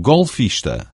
golfista.